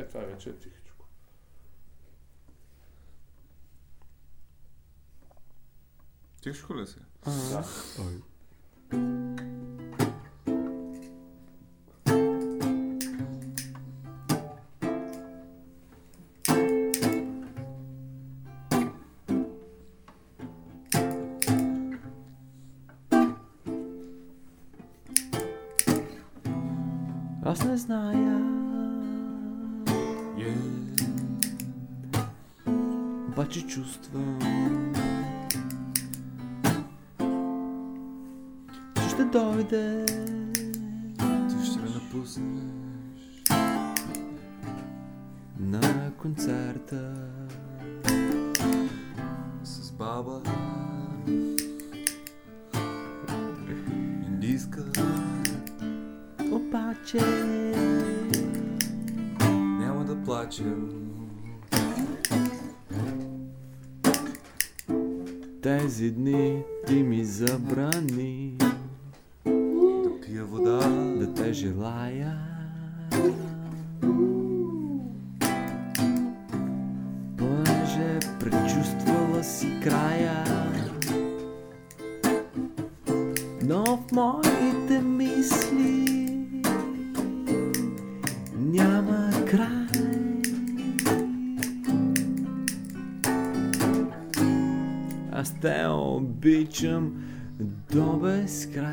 Е, това вече е тихичко. Тихшко ли си? Да. Аз не зная, обаче чувствам, че ще дойде. ти ще ме напуснеш. на концерта. С баба. Индийска. Обаче Няма да плачем. Тези дни ти ми забрани Да пия вода. да те желая. Понеже предчувствала си края. Но в моите Аз те обичам до безкрай.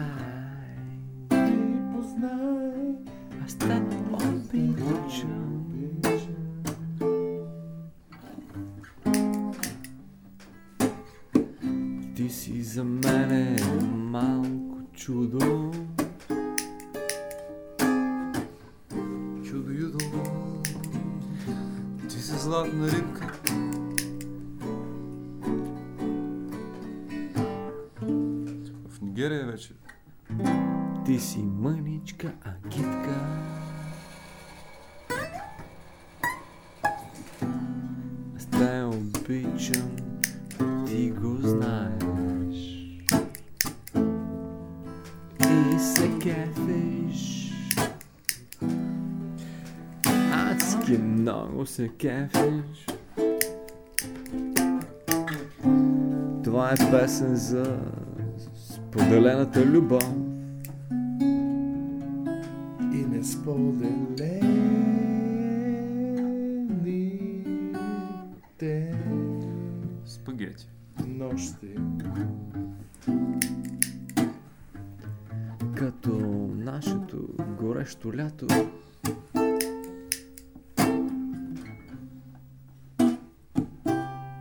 Ти познай, Аз те обичам. Ти си за мене малко чудо. Чудо юдо. Ти си златна рибка. Нигерия вече. Ти си мъничка агитка. Аз те обичам, ти го знаеш. И се кефиш. Адски много се кефиш. Това е песен за споделената любов. и несподелените Спагети. нощи. Като нашето горещо лято.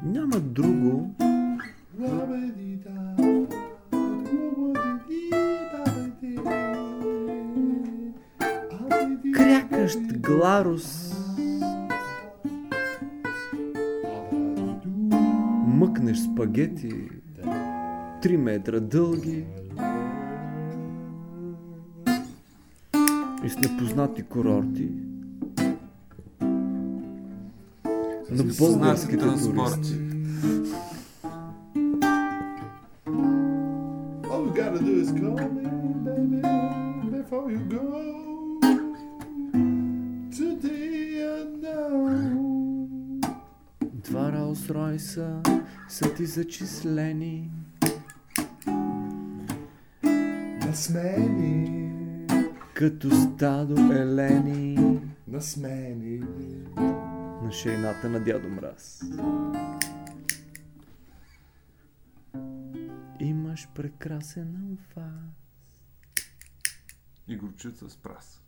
Няма друго, крякащ гларус, мъкнеш спагети, 3 метра дълги и с непознати курорти. На българските туристи. Ройса са ти зачислени. На смени, Като стадо елени на смени. на шейната на дядо Мраз. Имаш прекрасен анфас. И горчица с прас.